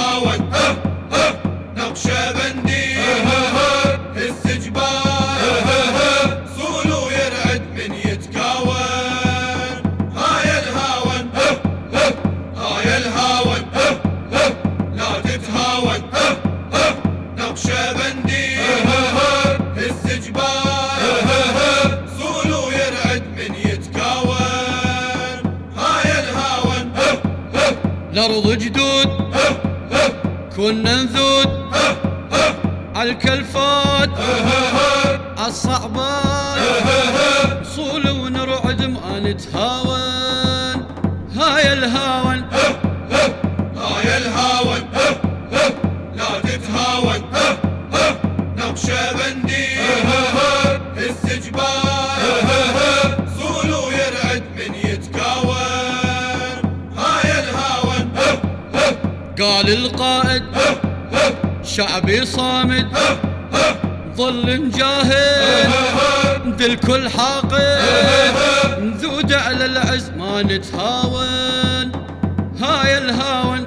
المعاود نقشة بندي السجبان صولو يرعد من يتكاون هاي الهاون هاي الهاون لا تتهاون نقشة بندي السجبان الأرض جدود كنا نذود عالكلفات الصعبات صول ونرعد ما نتهاون. هاي الهاون قال القائد شعبي صامد ظل مجاهد الكل حاقد نذود على العز ما نتهاون هاي الهاون.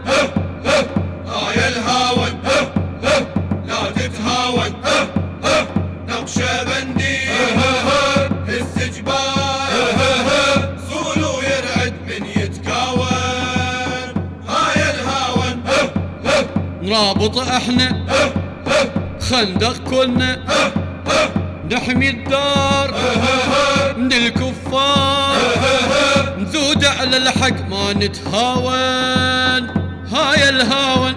نرابط إحنا. خندق كلنا نحمي الدار. من الكفار. نذود على الحق ما نتهاون. هاي الهاون.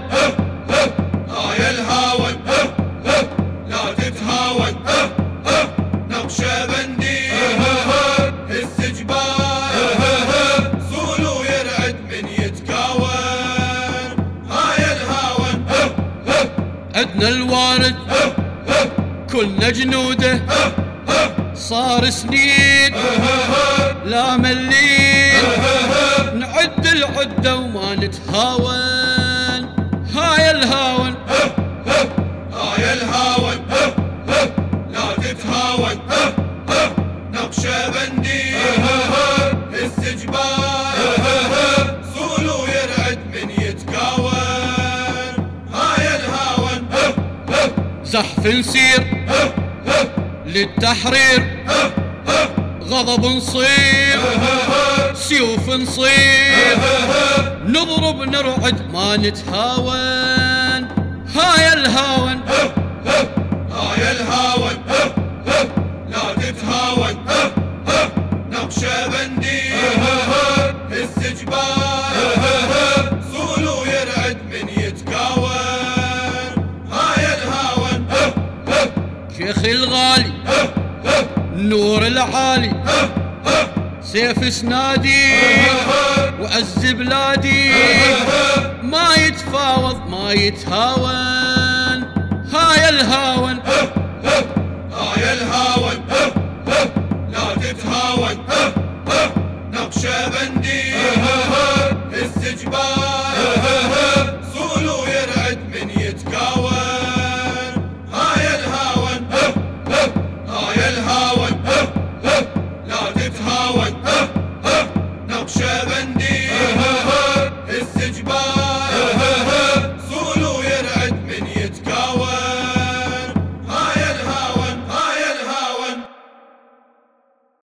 عدنا الوارد. كلنا جنوده. صار سنين لا ملين نعد العدة وما نتهاون. هاي الهاون. هاي الهاون. لا تتهاون. نقشة بندي زحف نسير للتحرير. غضب نصير. سيوف نصير. نضرب نرعد ما نتهاون. شيخي الغالي نور العالي سيف سنادي وعز بلادي ما يتفاوض ما يتهاون هاي الهاون هاي الهاون لا تتهاون نقشة how Uh.